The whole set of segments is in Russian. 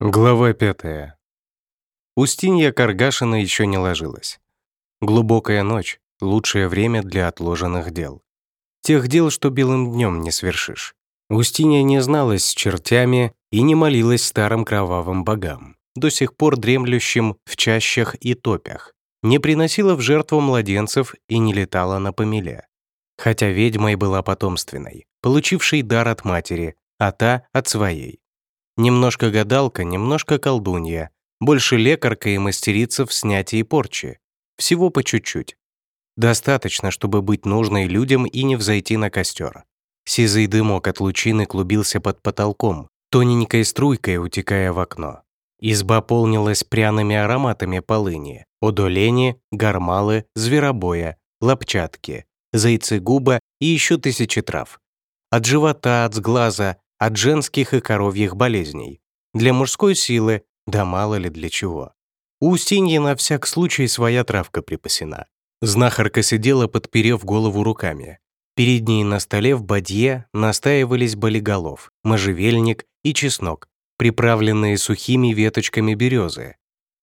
Глава пятая. Устинья Каргашина еще не ложилась. Глубокая ночь — лучшее время для отложенных дел. Тех дел, что белым днем не свершишь. Устинья не зналась с чертями и не молилась старым кровавым богам, до сих пор дремлющим в чащах и топях, не приносила в жертву младенцев и не летала на помеле. Хотя ведьмой была потомственной, получившей дар от матери, а та — от своей. Немножко гадалка, немножко колдунья, больше лекарка и мастерица в снятии порчи. Всего по чуть-чуть. Достаточно, чтобы быть нужной людям и не взойти на костер. Сизый дымок от лучины клубился под потолком, тоненькой струйкой утекая в окно. Изба полнилась пряными ароматами полыни, одолени, гармалы, зверобоя, лапчатки, зайцегуба и еще тысячи трав. От живота, от сглаза, от женских и коровьих болезней, для мужской силы, да мало ли для чего. У Устиньи на всяк случай своя травка припасена. Знахарка сидела, подперев голову руками. Перед ней на столе в бадье настаивались болиголов, можжевельник и чеснок, приправленные сухими веточками березы.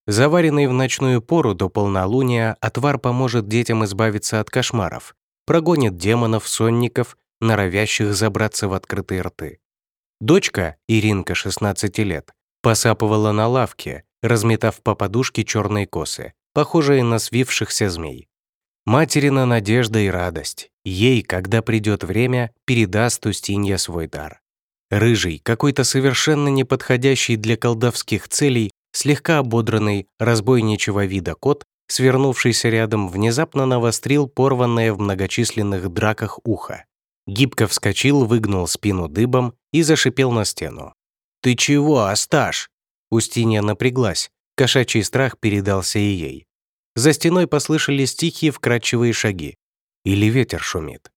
Заваренный в ночную пору до полнолуния отвар поможет детям избавиться от кошмаров, прогонит демонов, сонников, норовящих забраться в открытые рты. Дочка, Иринка, 16 лет, посапывала на лавке, разметав по подушке черные косы, похожие на свившихся змей. Материна надежда и радость. Ей, когда придет время, передаст Устинья свой дар. Рыжий, какой-то совершенно неподходящий для колдовских целей, слегка ободранный, разбойничего вида кот, свернувшийся рядом, внезапно навострил порванное в многочисленных драках ухо. Гибко вскочил, выгнул спину дыбом и зашипел на стену. «Ты чего, Асташ?» Устинья напряглась, кошачий страх передался и ей. За стеной послышались тихие вкрадчивые шаги. Или ветер шумит.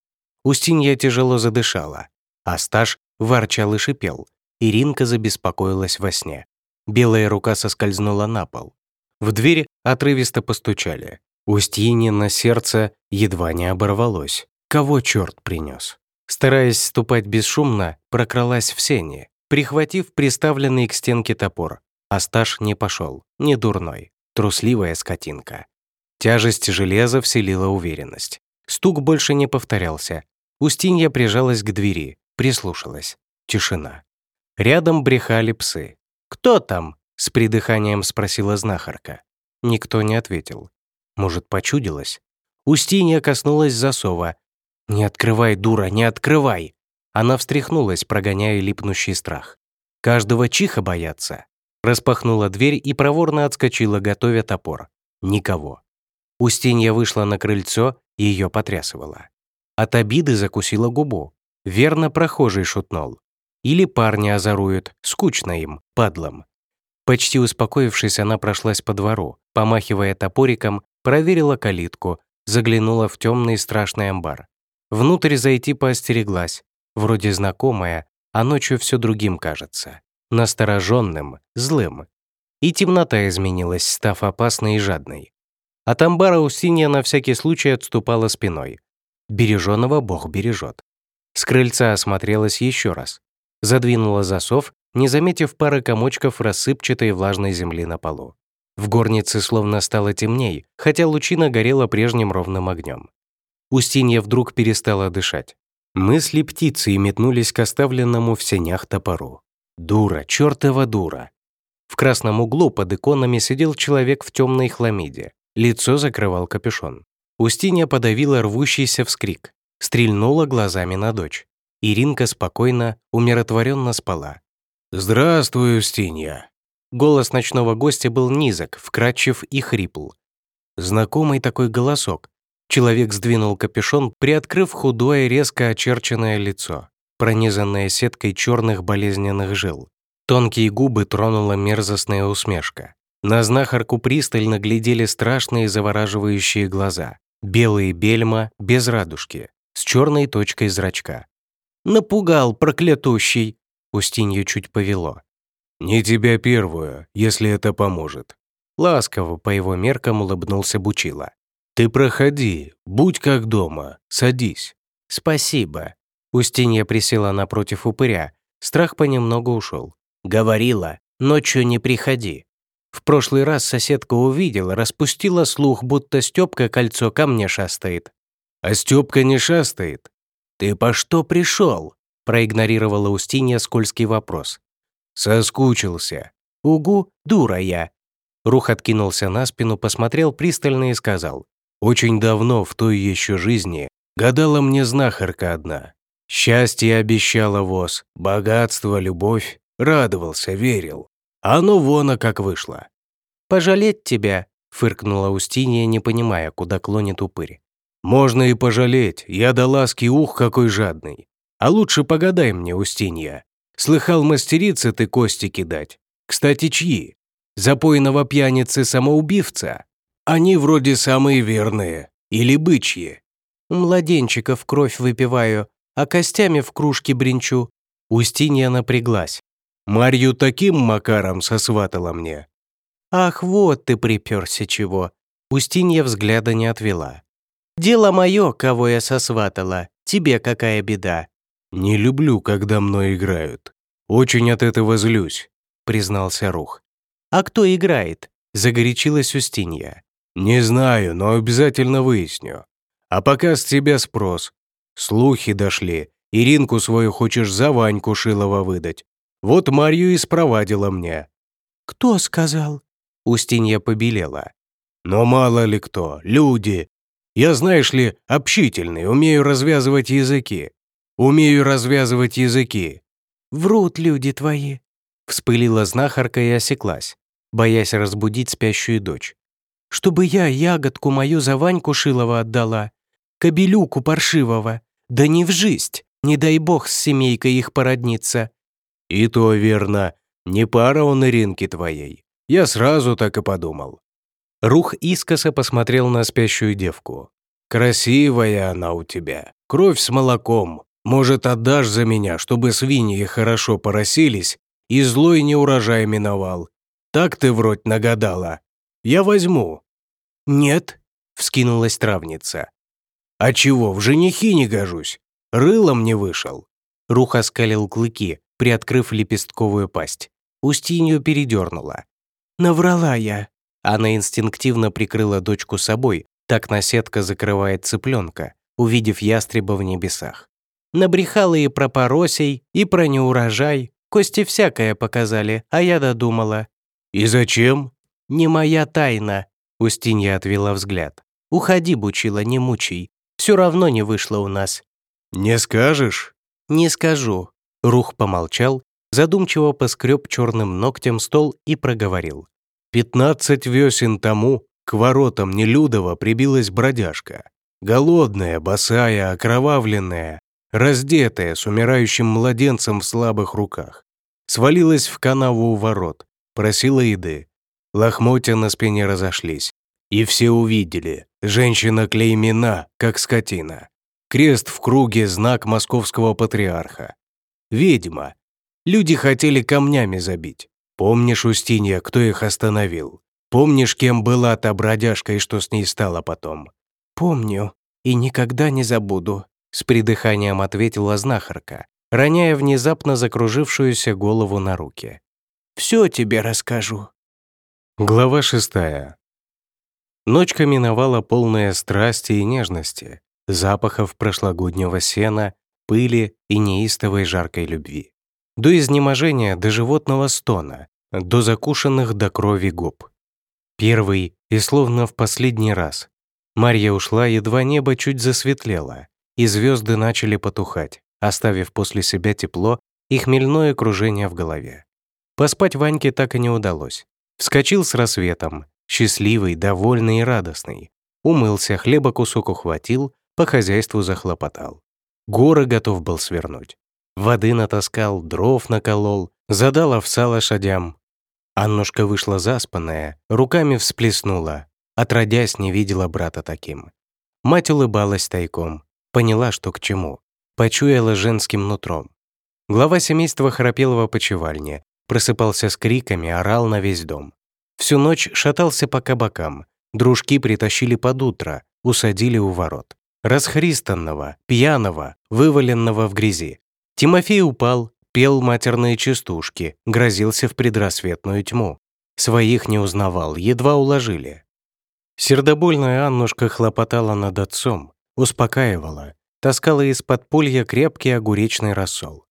Устинья тяжело задышала. Асташ ворчал и шипел. Иринка забеспокоилась во сне. Белая рука соскользнула на пол. В дверь отрывисто постучали. Устинье на сердце едва не оборвалось. Кого черт принес? Стараясь ступать бесшумно, прокралась в сене, прихватив приставленный к стенке топор. Асташ не пошел, не дурной, трусливая скотинка. Тяжесть железа вселила уверенность. Стук больше не повторялся. Устинья прижалась к двери, прислушалась. Тишина. Рядом брехали псы. «Кто там?» — с придыханием спросила знахарка. Никто не ответил. Может, почудилась? Устинья коснулась засова, «Не открывай, дура, не открывай!» Она встряхнулась, прогоняя липнущий страх. «Каждого чиха бояться!» Распахнула дверь и проворно отскочила, готовя топор. Никого. Устинья вышла на крыльцо, ее потрясывала. От обиды закусила губу. Верно прохожий шутнул. Или парни озоруют, скучно им, падлам. Почти успокоившись, она прошлась по двору, помахивая топориком, проверила калитку, заглянула в темный страшный амбар. Внутрь зайти поостереглась. Вроде знакомая, а ночью все другим кажется. Настороженным, злым. И темнота изменилась, став опасной и жадной. От амбара Устинья на всякий случай отступала спиной. Береженного Бог бережет. С крыльца осмотрелась еще раз. Задвинула засов, не заметив пары комочков рассыпчатой влажной земли на полу. В горнице словно стало темней, хотя лучина горела прежним ровным огнем. Устинья вдруг перестала дышать. Мысли птицы метнулись к оставленному в сенях топору. Дура, чертова дура. В красном углу под иконами сидел человек в темной хламиде. Лицо закрывал капюшон. Устинья подавила рвущийся вскрик. Стрельнула глазами на дочь. Иринка спокойно, умиротворенно спала. «Здравствуй, Устинья!» Голос ночного гостя был низок, вкрадчив и хрипл. Знакомый такой голосок, Человек сдвинул капюшон, приоткрыв худое, резко очерченное лицо, пронизанное сеткой черных болезненных жил. Тонкие губы тронула мерзостная усмешка. На знахарку пристально глядели страшные завораживающие глаза. Белые бельма, без радужки, с черной точкой зрачка. «Напугал, проклятущий!» Устинью чуть повело. «Не тебя первую, если это поможет». Ласково по его меркам улыбнулся Бучила. «Ты проходи, будь как дома, садись». «Спасибо». Устинья присела напротив упыря. Страх понемногу ушел. «Говорила, ночью не приходи. В прошлый раз соседка увидела, распустила слух, будто Степка кольцо ко мне шастает. А Степка не шастает. «Ты по что пришел?» проигнорировала Устинья скользкий вопрос. «Соскучился». «Угу, дура я». Рух откинулся на спину, посмотрел пристально и сказал. «Очень давно, в той еще жизни, гадала мне знахарка одна. Счастье обещала воз, богатство, любовь. Радовался, верил. А оно вон, а как вышло». «Пожалеть тебя», — фыркнула Устинья, не понимая, куда клонит упырь. «Можно и пожалеть, я до ласки ух какой жадный. А лучше погадай мне, Устинья. Слыхал мастерицы ты кости кидать. Кстати, чьи? Запойного пьяницы-самоубивца? Они вроде самые верные. Или бычьи. Младенчиков кровь выпиваю, а костями в кружке бренчу. Устинья напряглась. Марью таким макаром сосватала мне. Ах, вот ты приперся чего. Устинья взгляда не отвела. Дело мое, кого я сосватала. Тебе какая беда. «Не люблю, когда мной играют. Очень от этого злюсь», — признался Рух. «А кто играет?» — загорячилась Устинья. «Не знаю, но обязательно выясню. А пока с тебя спрос. Слухи дошли. Иринку свою хочешь за Ваньку Шилова выдать. Вот Марью и спровадила мне». «Кто сказал?» Устинья побелела. «Но мало ли кто, люди. Я, знаешь ли, общительный, умею развязывать языки. Умею развязывать языки». «Врут люди твои», — вспылила знахарка и осеклась, боясь разбудить спящую дочь. «Чтобы я ягодку мою за Ваньку Шилова отдала, кобелюку паршивого, да не в жизнь, не дай бог с семейкой их породниться». «И то верно, не пара он Иринки твоей. Я сразу так и подумал». Рух искоса посмотрел на спящую девку. «Красивая она у тебя, кровь с молоком, может, отдашь за меня, чтобы свиньи хорошо поросились и злой неурожай миновал? Так ты вроде нагадала. Я возьму». «Нет», — вскинулась травница. «А чего, в женихи не гожусь? Рылом не вышел». Рух оскалил клыки, приоткрыв лепестковую пасть. Устинью передернула. «Наврала я». Она инстинктивно прикрыла дочку собой, так наседка закрывает цыпленка, увидев ястреба в небесах. Набрехала и про поросей, и про неурожай. Кости всякое показали, а я додумала. «И зачем?» «Не моя тайна», — Устинья отвела взгляд. «Уходи, Бучила, не мучай. Все равно не вышло у нас». «Не скажешь?» «Не скажу». Рух помолчал, задумчиво поскреб черным ногтем стол и проговорил. «Пятнадцать весен тому к воротам Нелюдова прибилась бродяжка. Голодная, босая, окровавленная, раздетая, с умирающим младенцем в слабых руках. Свалилась в канаву у ворот, просила еды. Лохмотья на спине разошлись. И все увидели. Женщина клеймена, как скотина. Крест в круге — знак московского патриарха. Ведьма. Люди хотели камнями забить. Помнишь, Устинья, кто их остановил? Помнишь, кем была та бродяжка и что с ней стало потом? Помню и никогда не забуду. С придыханием ответила знахарка, роняя внезапно закружившуюся голову на руки. «Все тебе расскажу». Глава шестая. Ночка миновала полная страсти и нежности, запахов прошлогоднего сена, пыли и неистовой жаркой любви. До изнеможения, до животного стона, до закушенных до крови губ. Первый и словно в последний раз. Марья ушла, едва небо чуть засветлело, и звезды начали потухать, оставив после себя тепло и хмельное кружение в голове. Поспать Ваньке так и не удалось. Вскочил с рассветом, счастливый, довольный и радостный. Умылся, хлеба кусок ухватил, по хозяйству захлопотал. Горы готов был свернуть. Воды натаскал, дров наколол, задал овса лошадям. Аннушка вышла заспанная, руками всплеснула, отродясь не видела брата таким. Мать улыбалась тайком, Поняла, что к чему. Почуяла женским нутром. Глава семейства храпел в опочивальне, просыпался с криками, орал на весь дом. Всю ночь шатался по кабакам. Дружки притащили под утро, усадили у ворот. Расхристанного, пьяного, вываленного в грязи. Тимофей упал, пел матерные частушки, грозился в предрассветную тьму. Своих не узнавал, едва уложили. Сердобольная Аннушка хлопотала над отцом, успокаивала, таскала из подполья крепкий огуречный рассол.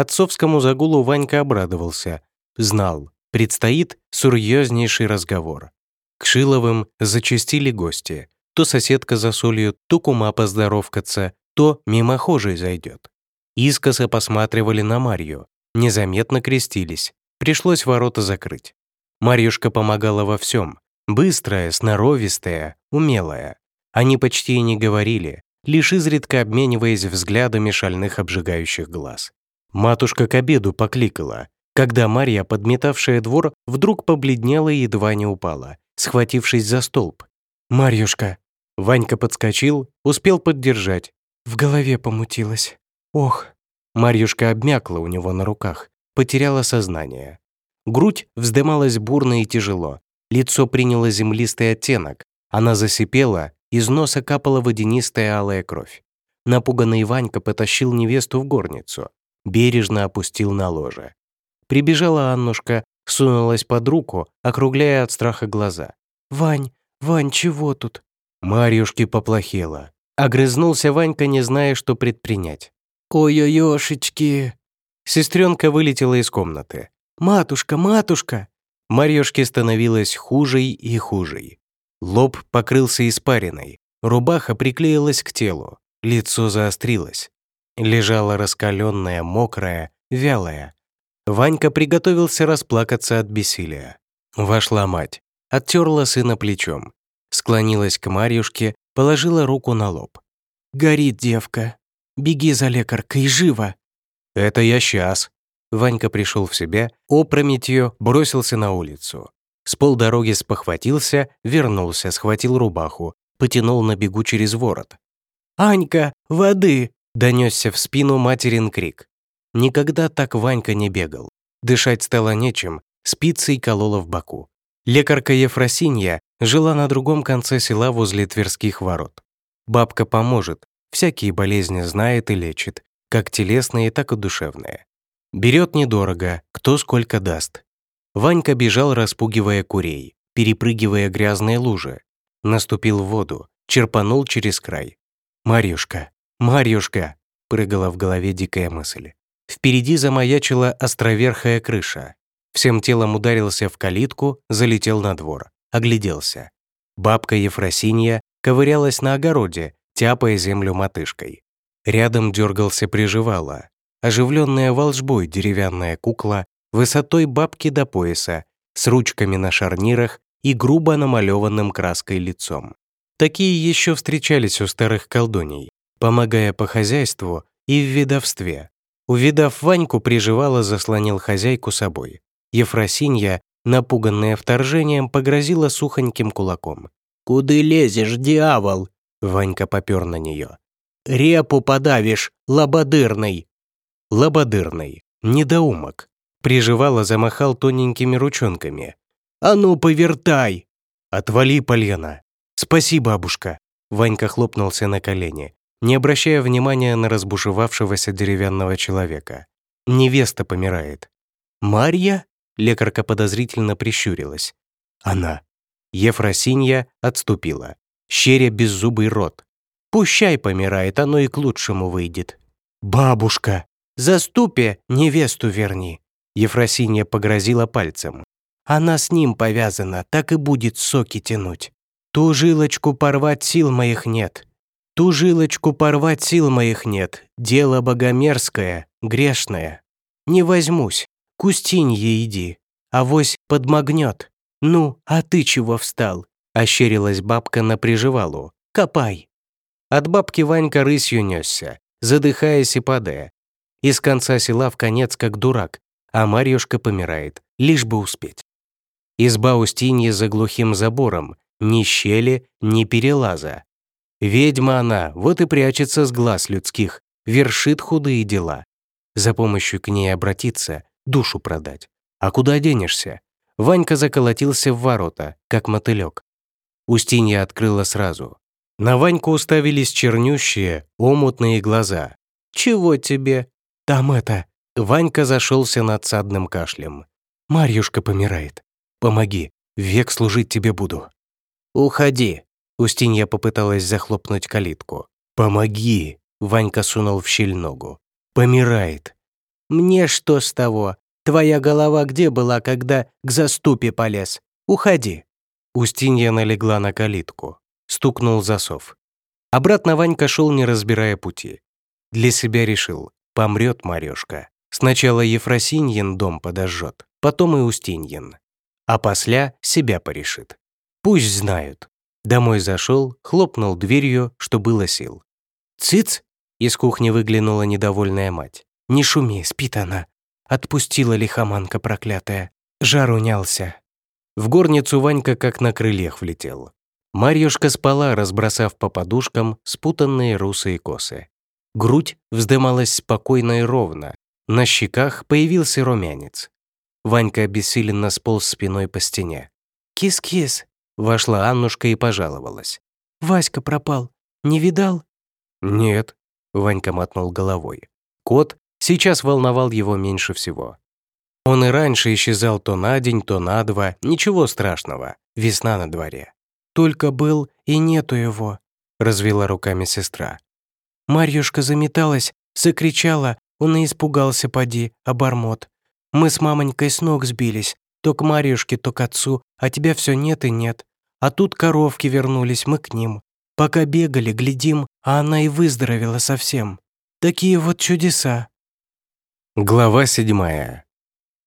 Отцовскому загулу Ванька обрадовался, знал, предстоит серьезнейший разговор. К Шиловым зачастили гости. То соседка за солью, то кума поздоровкаться, то мимохожий зайдет. Искоса посматривали на Марью, незаметно крестились. Пришлось ворота закрыть. Марьюшка помогала во всем. Быстрая, сноровистая, умелая. Они почти и не говорили, лишь изредка обмениваясь взглядами шальных обжигающих глаз. Матушка к обеду покликала, когда Марья, подметавшая двор, вдруг побледнела и едва не упала, схватившись за столб. «Марьюшка!» Ванька подскочил, успел поддержать. В голове помутилось. «Ох!» Марьюшка обмякла у него на руках, потеряла сознание. Грудь вздымалась бурно и тяжело, лицо приняло землистый оттенок, она засипела, из носа капала водянистая алая кровь. Напуганный Ванька потащил невесту в горницу, бережно опустил на ложе. Прибежала Аннушка, сунулась под руку, округляя от страха глаза. «Вань, Вань, чего тут?» Марьюшке поплохело. Огрызнулся Ванька, не зная, что предпринять. «Ой-ой-ошечки!» Сестренка вылетела из комнаты. «Матушка, матушка!» Марьюшке становилось хуже и хуже. Лоб покрылся испариной, рубаха приклеилась к телу, лицо заострилось. Лежала раскаленная, мокрая, вялая. Ванька приготовился расплакаться от бессилия. Вошла мать, оттерла сына плечом, склонилась к Марьюшке, положила руку на лоб. «Горит девка. Беги за лекаркой, живо!» «Это я сейчас». Ванька пришел в себя, опрометью бросился на улицу. С полдороги спохватился, вернулся, схватил рубаху, потянул на бегу через ворот. «Анька, воды!» — донесся в спину материн крик. Никогда так Ванька не бегал. Дышать стало нечем, спицей колола в боку. Лекарка Ефросинья жила на другом конце села возле Тверских ворот. Бабка поможет, всякие болезни знает и лечит, как телесные, так и душевные. Берет недорого, кто сколько даст. Ванька бежал, распугивая курей, перепрыгивая грязные лужи. Наступил в воду, черпанул через край. «Марьюшка! Марьюшка!» — прыгала в голове дикая мысль. Впереди замаячила островерхая крыша. Всем телом ударился в калитку, залетел на двор, огляделся. Бабка Ефросинья ковырялась на огороде, тяпая землю мотышкой. Рядом дергался приживала. Оживленная волжбой деревянная кукла высотой бабки до пояса, с ручками на шарнирах и грубо намалеванным краской лицом. Такие еще встречались у старых колдуней, помогая по хозяйству и в ведовстве. Увидав Ваньку, приживала заслонил хозяйку собой. Ефросинья, напуганная вторжением, погрозила сухоньким кулаком. «Куды лезешь, дьявол?» Ванька попер на нее. «Репу подавишь, лободырный!» Лободырный, недоумок, Приживала, замахал тоненькими ручонками. «А ну, повертай!» «Отвали, Польяна!» «Спаси, бабушка!» Ванька хлопнулся на колени, не обращая внимания на разбушевавшегося деревянного человека. Невеста помирает. «Марья?» Лекарка подозрительно прищурилась. «Она». Ефросинья отступила, щеря беззубый рот. «Пущай помирает, оно и к лучшему выйдет». «Бабушка!» «Заступе, невесту верни!» Ефросинья погрозила пальцем. «Она с ним повязана, так и будет соки тянуть. Ту жилочку порвать сил моих нет. Ту жилочку порвать сил моих нет. Дело богомерзкое, грешное. Не возьмусь, к Устинье иди, авось подмогнет. Ну, а ты чего встал?» Ощерилась бабка на приживалу. «Копай!» От бабки Ванька рысью несся, задыхаясь и падая. Из конца села в конец, как дурак, а Марьюшка помирает, лишь бы успеть. Изба Устиньи за глухим забором, ни щели, ни перелаза. Ведьма она, вот и прячется с глаз людских, вершит худые дела. За помощью к ней обратиться, душу продать. А куда денешься? Ванька заколотился в ворота, как мотылек. Устинья открыла сразу. На Ваньку уставились чернющие, омутные глаза. «Чего тебе?» «Там это, Ванька зашелся надсадным кашлем. «Марьюшка помирает. Помоги, век служить тебе буду». «Уходи», — Устинья попыталась захлопнуть калитку. «Помоги», — Ванька сунул в щель ногу. «Помирает». «Мне что с того? Твоя голова где была, когда к заступе полез? Уходи». Устинья налегла на калитку. Стукнул засов. Обратно Ванька шел, не разбирая пути. Для себя решил, помрет Марёшка. Сначала Ефросиньин дом подожжет, потом и Устиньин. А после себя порешит. Пусть знают. Домой зашел, хлопнул дверью, что было сил. «Цыц!» — из кухни выглянула недовольная мать. «Не шуми, спит она!» Отпустила лихоманка проклятая. Жар унялся. В горницу Ванька как на крыльях влетел. Марьюшка спала, разбросав по подушкам спутанные русые косы. Грудь вздымалась спокойно и ровно. На щеках появился румянец. Ванька обессиленно сполз спиной по стене. «Кис-кис!» — вошла Аннушка и пожаловалась. «Васька пропал. Не видал?» «Нет», — Ванька мотнул головой. Кот сейчас волновал его меньше всего. Он и раньше исчезал то на день, то на два, ничего страшного, весна на дворе. «Только был и нету его», — развела руками сестра. Марьюшка заметалась, закричала, он и испугался, поди, обормот. Мы с мамонькой с ног сбились, то к Марьюшке, то к отцу, а тебя все нет и нет. А тут коровки вернулись, мы к ним. Пока бегали, глядим, а она и выздоровела совсем. Такие вот чудеса. Глава седьмая.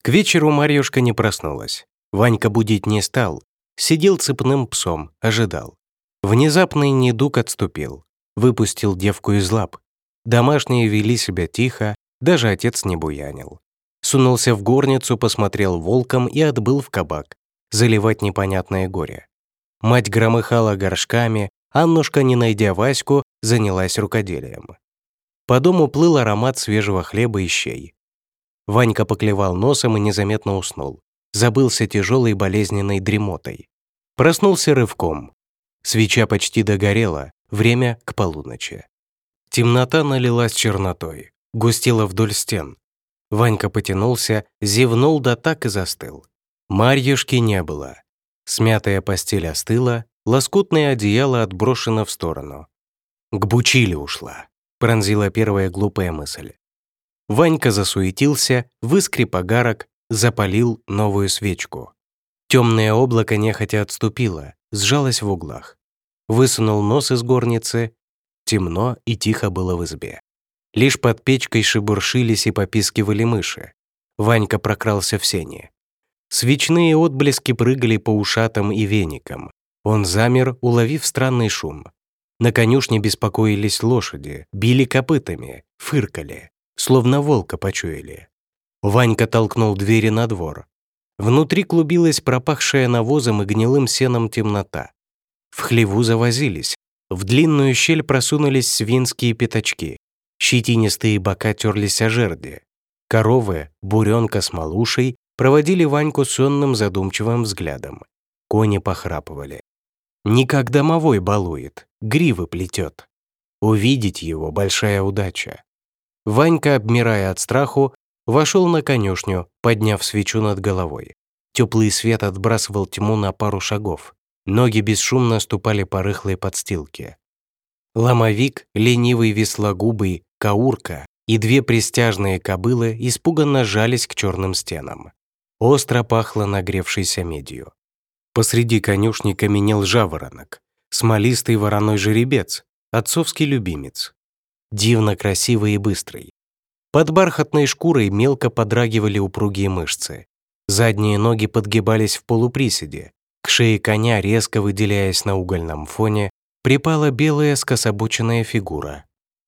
К вечеру Марьюшка не проснулась. Ванька будить не стал. Сидел цепным псом, ожидал. Внезапный недуг отступил. Выпустил девку из лап. Домашние вели себя тихо, даже отец не буянил. Сунулся в горницу, посмотрел волком и отбыл в кабак. Заливать непонятное горе. Мать громыхала горшками, Аннушка, не найдя Ваську, занялась рукоделием. По дому плыл аромат свежего хлеба и щей. Ванька поклевал носом и незаметно уснул. Забылся тяжелой болезненной дремотой. Проснулся рывком. Свеча почти догорела, время к полуночи. Темнота налилась чернотой, густела вдоль стен. Ванька потянулся, зевнул да так и застыл. Марьюшки не было. Смятая постель остыла, лоскутное одеяло отброшено в сторону. К бучиле ушла, пронзила первая глупая мысль. Ванька засуетился, выскреб огарок, запалил новую свечку. Темное облако нехотя отступило, сжалось в углах. Высунул нос из горницы. Темно и тихо было в избе. Лишь под печкой шебуршились и попискивали мыши. Ванька прокрался в сене. Свечные отблески прыгали по ушатам и веникам. Он замер, уловив странный шум. На конюшне беспокоились лошади, били копытами, фыркали словно волка почуяли. Ванька толкнул двери на двор. Внутри клубилась пропахшая навозом и гнилым сеном темнота. В хлеву завозились. В длинную щель просунулись свинские пятачки. Щетинистые бока терлись о жерди. Коровы, буренка с малушей проводили Ваньку сонным задумчивым взглядом. Кони похрапывали. Не как домовой балует, гривы плетет. Увидеть его — большая удача. Ванька, обмирая от страху, вошел на конюшню, подняв свечу над головой. Теплый свет отбрасывал тьму на пару шагов. Ноги бесшумно ступали по рыхлой подстилке. Ломовик, ленивый веслогубый, каурка и две пристяжные кобылы испуганно жались к черным стенам. Остро пахло нагревшейся медью. Посреди конюшни каменел жаворонок, смолистый вороной жеребец, отцовский любимец дивно красивый и быстрый. Под бархатной шкурой мелко подрагивали упругие мышцы. Задние ноги подгибались в полуприседе. К шее коня, резко выделяясь на угольном фоне, припала белая скособоченная фигура.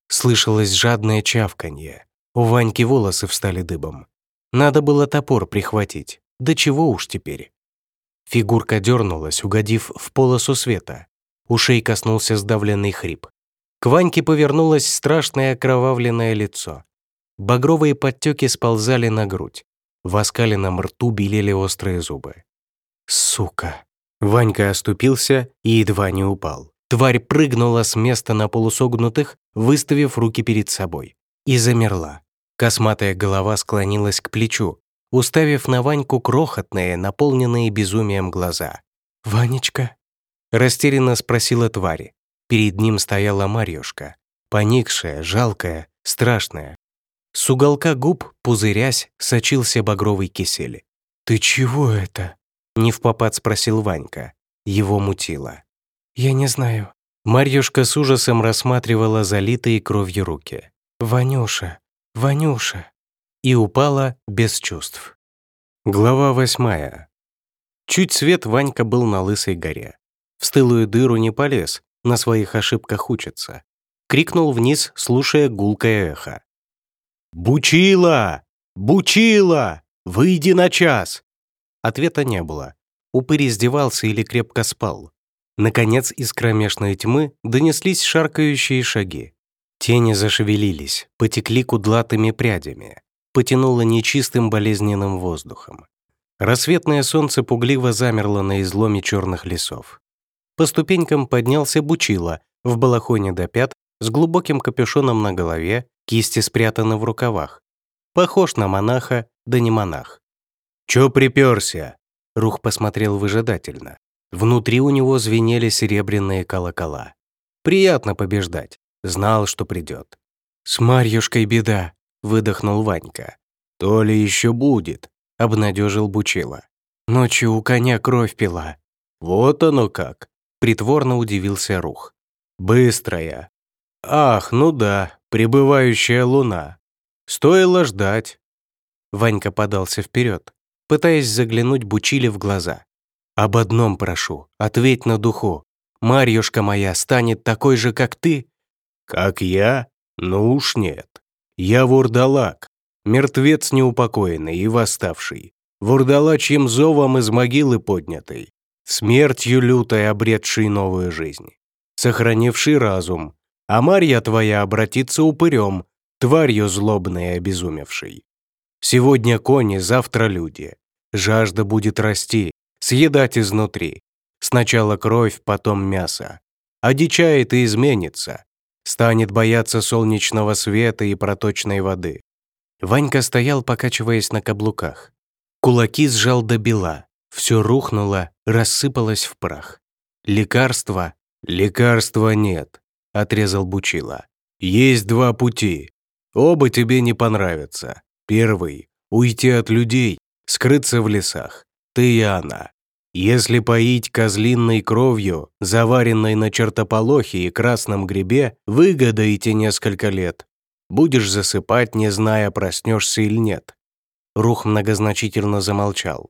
Слышалось жадное чавканье. У Ваньки волосы встали дыбом. Надо было топор прихватить. Да чего уж теперь. Фигурка дернулась, угодив в полосу света. Ушей коснулся сдавленный хрип. К Ваньке повернулось страшное окровавленное лицо. Багровые подтеки сползали на грудь. В оскаленном рту белели острые зубы. «Сука!» Ванька оступился и едва не упал. Тварь прыгнула с места на полусогнутых, выставив руки перед собой. И замерла. Косматая голова склонилась к плечу, уставив на Ваньку крохотные, наполненные безумием глаза. «Ванечка?» — растерянно спросила тварь. Перед ним стояла Марьюшка, поникшая, жалкая, страшная. С уголка губ, пузырясь, сочился багровый кисель. «Ты чего это?» — не в попад спросил Ванька. Его мутило. «Я не знаю». Марьюшка с ужасом рассматривала залитые кровью руки. «Ванюша, Ванюша!» И упала без чувств. Глава восьмая. Чуть свет Ванька был на Лысой горе. В стылую дыру не полез, на своих ошибках учится. Крикнул вниз, слушая гулкое эхо. «Бучила! Бучила! Выйди на час!» Ответа не было. Упырь издевался или крепко спал. Наконец из кромешной тьмы донеслись шаркающие шаги. Тени зашевелились, потекли кудлатыми прядями, потянуло нечистым болезненным воздухом. Рассветное солнце пугливо замерло на изломе черных лесов. По ступенькам поднялся Бучила в балахоне до пят с глубоким капюшоном на голове, кисти спрятаны в рукавах. Похож на монаха, да не монах. «Чё приперся?» Рух посмотрел выжидательно. Внутри у него звенели серебряные колокола. Приятно побеждать. Знал, что придет. «С Марьюшкой беда», — выдохнул Ванька. «То ли еще будет», — обнадежил Бучила. «Ночью у коня кровь пила». «Вот оно как», — притворно удивился Рух. «Быстрая». «Ах, ну да, прибывающая луна. Стоило ждать». Ванька подался вперед, пытаясь заглянуть Бучиле в глаза. «Об одном прошу, ответь на духу. Марьюшка моя станет такой же, как ты?» «Как я? Ну уж нет. Я вурдалак, мертвец неупокоенный и восставший, вурдалачьим зовом из могилы поднятый, смертью лютой обретший новую жизнь, сохранивший разум, а Марья твоя обратится упырем, тварью злобной и обезумевшей. Сегодня кони, завтра люди. Жажда будет расти, съедать изнутри. Сначала кровь, потом мясо. Одичает и изменится. Станет бояться солнечного света и проточной воды. Ванька стоял, покачиваясь на каблуках. Кулаки сжал до бела. Все рухнуло, рассыпалось в прах. Лекарства? Лекарства нет, отрезал Бучила. Есть два пути. Оба тебе не понравятся. Первый — уйти от людей, скрыться в лесах. Ты и она. Если поить козлиной кровью, заваренной на чертополохе и красном грибе, выгодаете несколько лет. Будешь засыпать, не зная, проснешься или нет. Рух многозначительно замолчал.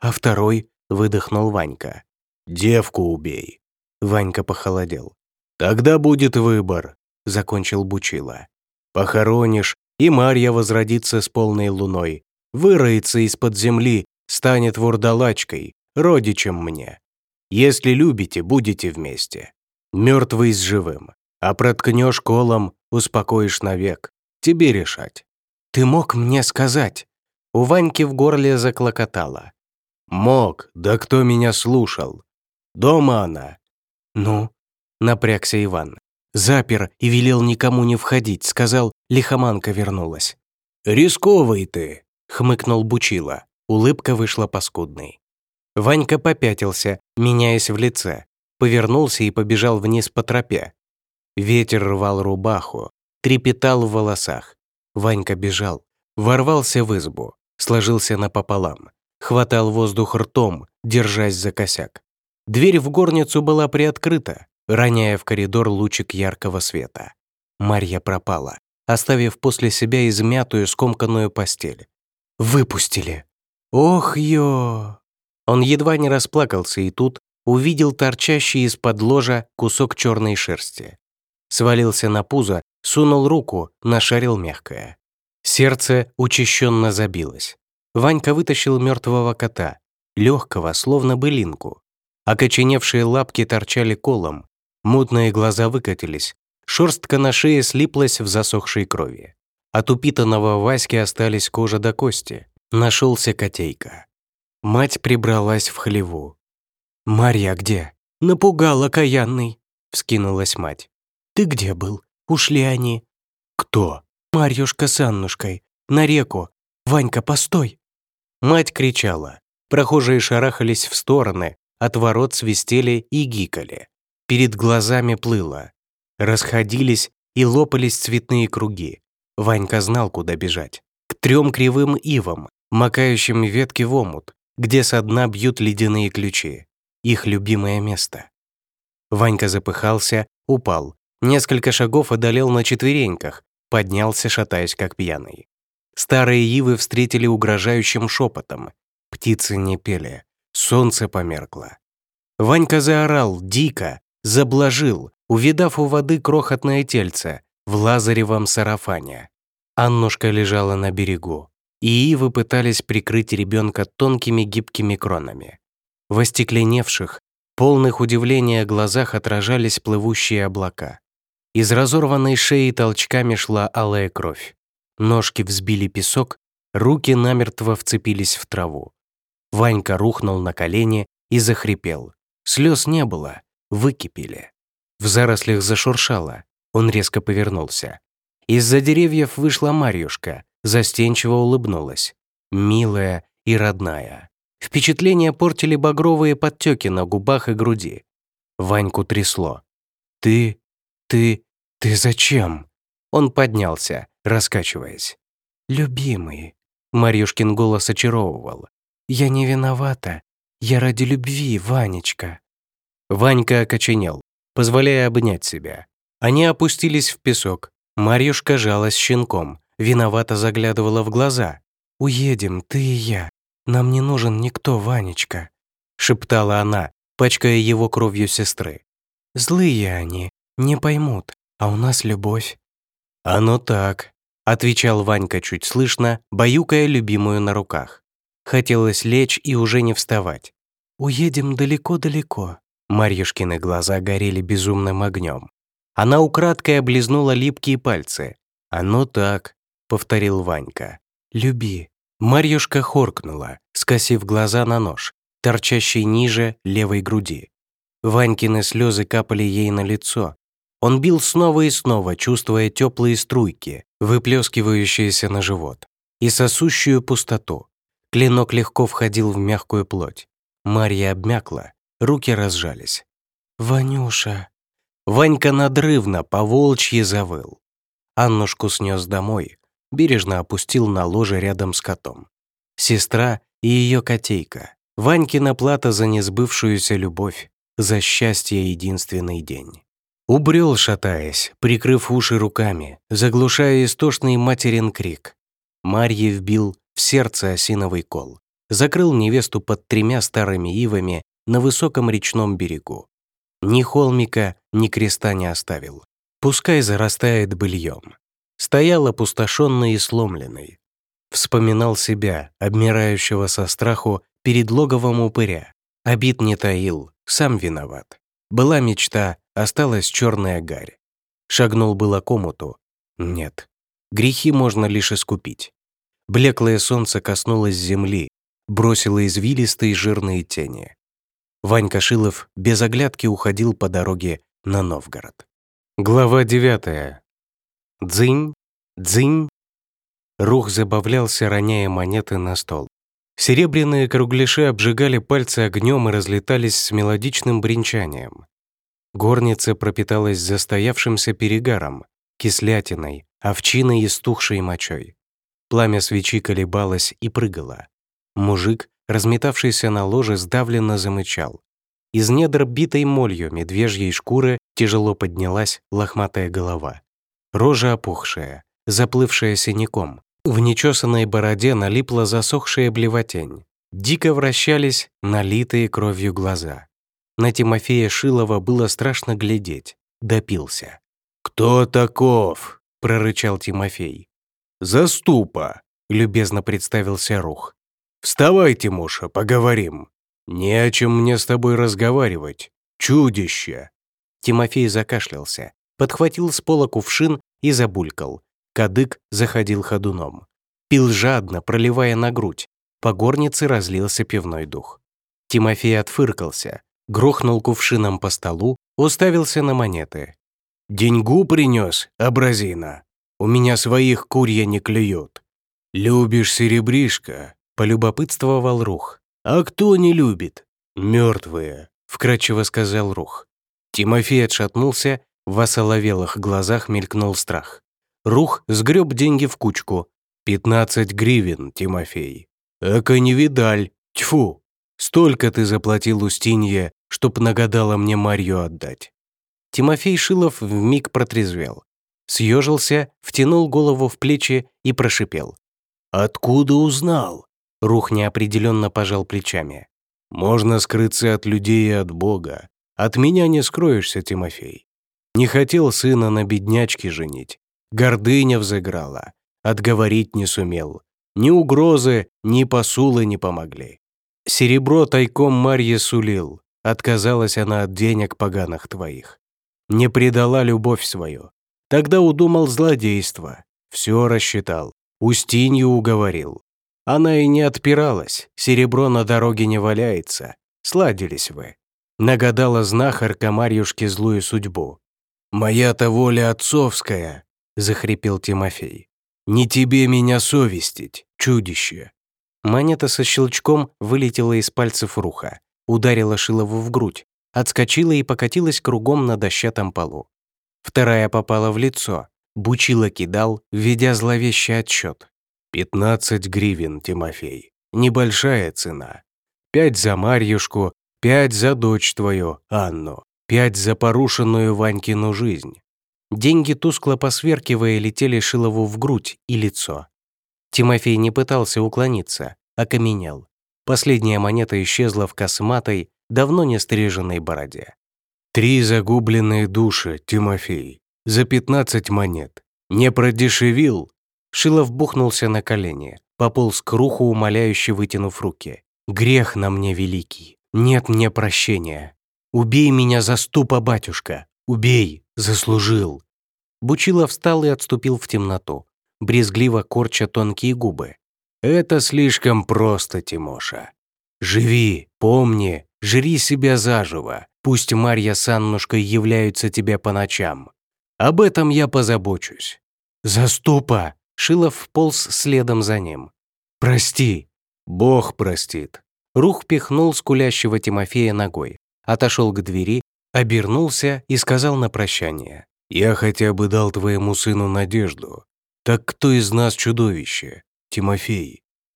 А второй выдохнул Ванька. «Девку убей». Ванька похолодел. «Тогда будет выбор», — закончил Бучила. «Похоронишь и Марья возродится с полной луной, выроется из-под земли, станет вурдалачкой, родичем мне. Если любите, будете вместе. Мертвый с живым. А проткнешь колом, успокоишь навек. Тебе решать. Ты мог мне сказать. У Ваньки в горле заклокотало. Мог, да кто меня слушал? Дома она. Ну, напрягся Иван. Запер и велел никому не входить, сказал, лихоманка вернулась. «Рисковый ты», — хмыкнул Бучила. Улыбка вышла паскудной. Ванька попятился, меняясь в лице, повернулся и побежал вниз по тропе. Ветер рвал рубаху, трепетал в волосах. Ванька бежал, ворвался в избу, сложился напополам, хватал воздух ртом, держась за косяк. Дверь в горницу была приоткрыта, роняя в коридор лучик яркого света. Марья пропала, оставив после себя измятую скомканную постель. «Выпустили!» «Ох, ё!» Он едва не расплакался и тут увидел торчащий из-под ложа кусок черной шерсти. Свалился на пузо, сунул руку, нашарил мягкое. Сердце учащенно забилось. Ванька вытащил мертвого кота, легкого, словно былинку. Окоченевшие лапки торчали колом, Мутные глаза выкатились, шерстка на шее слиплась в засохшей крови. От упитанного Васьки остались кожа до кости. Нашелся котейка. Мать прибралась в хлеву. «Марья где?» «Напугал окаянный», — вскинулась мать. «Ты где был? Ушли они». «Кто?» Марьюшка с Аннушкой! На реку! Ванька, постой!» Мать кричала. Прохожие шарахались в стороны, от ворот свистели и гикали. Перед глазами плыло. Расходились и лопались цветные круги. Ванька знал, куда бежать. К трем кривым ивам, макающим ветки в омут, где со дна бьют ледяные ключи. Их любимое место. Ванька запыхался, упал. Несколько шагов одолел на четвереньках, поднялся, шатаясь как пьяный. Старые ивы встретили угрожающим шепотом. Птицы не пели, солнце померкло. Ванька заорал, дико, заблажил, увидав у воды крохотное тельце в лазаревом сарафане. Аннушка лежала на берегу, и ивы пытались прикрыть ребенка тонкими гибкими кронами. В остекленевших, полных удивления глазах отражались плывущие облака. Из разорванной шеи толчками шла алая кровь. Ножки взбили песок, руки намертво вцепились в траву. Ванька рухнул на колени и захрипел. Слез не было, выкипели. В зарослях зашуршало. Он резко повернулся. Из-за деревьев вышла Марьюшка, застенчиво улыбнулась. Милая и родная. Впечатление портили багровые подтеки на губах и груди. Ваньку трясло. «Ты... ты... ты зачем?» Он поднялся, раскачиваясь. «Любимый», — Марьюшкин голос очаровывал. «Я не виновата. Я ради любви, Ванечка». Ванька окоченел, позволяя обнять себя. Они опустились в песок. Марьюшка жалась щенком, виновато заглядывала в глаза. «Уедем, ты и я. Нам не нужен никто, Ванечка», — шептала она, пачкая его кровью сестры. «Злые они, не поймут, а у нас любовь». «Оно так», — отвечал Ванька чуть слышно, баюкая любимую на руках. Хотелось лечь и уже не вставать. «Уедем далеко-далеко». Марьюшкины глаза горели безумным огнем. Она украдкой облизнула липкие пальцы. «Оно так», — повторил Ванька. «Люби». Марьюшка хоркнула, скосив глаза на нож, торчащий ниже левой груди. Ванькины слезы капали ей на лицо. Он бил снова и снова, чувствуя теплые струйки, выплескивающиеся на живот, и сосущую пустоту. Клинок легко входил в мягкую плоть. Марья обмякла, руки разжались. «Ванюша!» Ванька надрывно, по-волчьи завыл. Аннушку снес домой, бережно опустил на ложе рядом с котом. Сестра и ее котейка. Ванькина плата за несбывшуюся любовь, за счастье единственный день. Убрел, шатаясь, прикрыв уши руками, заглушая истошный материн крик. Марье вбил в сердце осиновый кол. Закрыл невесту под тремя старыми ивами на высоком речном берегу. Ни холмика, ни креста не оставил. Пускай зарастает быльем. Стоял опустошенный и сломленный. Вспоминал себя, обмирающего со страху перед логовом упыря. Обид не таил, сам виноват. Была мечта, осталась черная гарь. Шагнул было комуту. Нет, грехи можно лишь искупить. Блеклое солнце коснулось земли, бросило извилистые жирные тени. Ванька Шилов без оглядки уходил по дороге на Новгород. Глава девятая. Дзынь, дзынь. Рух забавлялся, роняя монеты на стол. Серебряные кругляши обжигали пальцы огнем и разлетались с мелодичным бренчанием. Горница пропиталась застоявшимся перегаром, кислятиной, овчиной и стухшей мочой. Пламя свечи колебалось и прыгало. Мужик, разметавшийся на ложе, сдавленно замычал. Из недр битой молью медвежьей шкуры тяжело поднялась лохматая голова. Рожа опухшая, заплывшая синяком. В нечесанной бороде налипла засохшая блевотень. Дико вращались налитые кровью глаза. На Тимофея Шилова было страшно глядеть. Допился. «Кто таков?» — прорычал Тимофей. «Заступа», — любезно представился Рух. «Вставай, Тимоша, поговорим. Не о чем мне с тобой разговаривать. Чудище!» Тимофей закашлялся, подхватил с пола кувшин и забулькал. Кадык заходил ходуном. Пил жадно, проливая на грудь. По горнице разлился пивной дух. Тимофей отфыркался, грохнул кувшином по столу, уставился на монеты. «Деньгу принес, абразина!» У меня своих курья не клюют. Любишь серебришко?» — полюбопытствовал Рух. «А кто не любит?» «Мертвые», — вкратчиво сказал Рух. Тимофей отшатнулся, в осоловелых глазах мелькнул страх. Рух сгреб деньги в кучку. «Пятнадцать гривен, Тимофей». «Эка не видаль, тьфу! Столько ты заплатил Устинье, чтоб нагадала мне Марью отдать». Тимофей Шилов вмиг протрезвел. Съежился, втянул голову в плечи и прошипел. «Откуда узнал?» Рух неопределенно пожал плечами. «Можно скрыться от людей и от Бога. От меня не скроешься, Тимофей. Не хотел сына на беднячке женить. Гордыня взыграла. Отговорить не сумел. Ни угрозы, ни посулы не помогли. Серебро тайком Марье сулил. Отказалась она от денег поганых твоих. Не предала любовь свою. Тогда удумал злодейство. Все рассчитал. Устинью уговорил. Она и не отпиралась. Серебро на дороге не валяется. Сладились вы. Нагадала знахарка Марьюшке злую судьбу. «Моя-то воля отцовская», — захрипел Тимофей. «Не тебе меня совестить, чудище». Монета со щелчком вылетела из пальцев руха, ударила Шилову в грудь, отскочила и покатилась кругом на дощатом полу. Вторая попала в лицо. Бучило кидал, ведя зловещий отсчет. «Пятнадцать гривен, Тимофей. Небольшая цена. Пять за Марьюшку, пять за дочь твою, Анну, пять за порушенную Ванькину жизнь». Деньги, тускло посверкивая, летели Шилову в грудь и лицо. Тимофей не пытался уклониться, окаменел. Последняя монета исчезла в косматой, давно не стриженной бороде. «Три загубленные души, Тимофей, за пятнадцать монет. Не продешевил?» Шилов бухнулся на колени, пополз к руху, умоляюще вытянув руки. «Грех на мне великий, нет мне прощения. Убей меня за ступа, батюшка, убей, заслужил». Бучило встал и отступил в темноту, брезгливо корча тонкие губы. «Это слишком просто, Тимоша. Живи, помни, жри себя заживо. Пусть Марья с Аннушкой являются тебе по ночам. Об этом я позабочусь». «Заступа!» — Шилов вполз следом за ним. «Прости!» «Бог простит!» Рух пихнул скулящего Тимофея ногой, отошел к двери, обернулся и сказал на прощание. «Я хотя бы дал твоему сыну надежду. Так кто из нас чудовище? Тимофей?»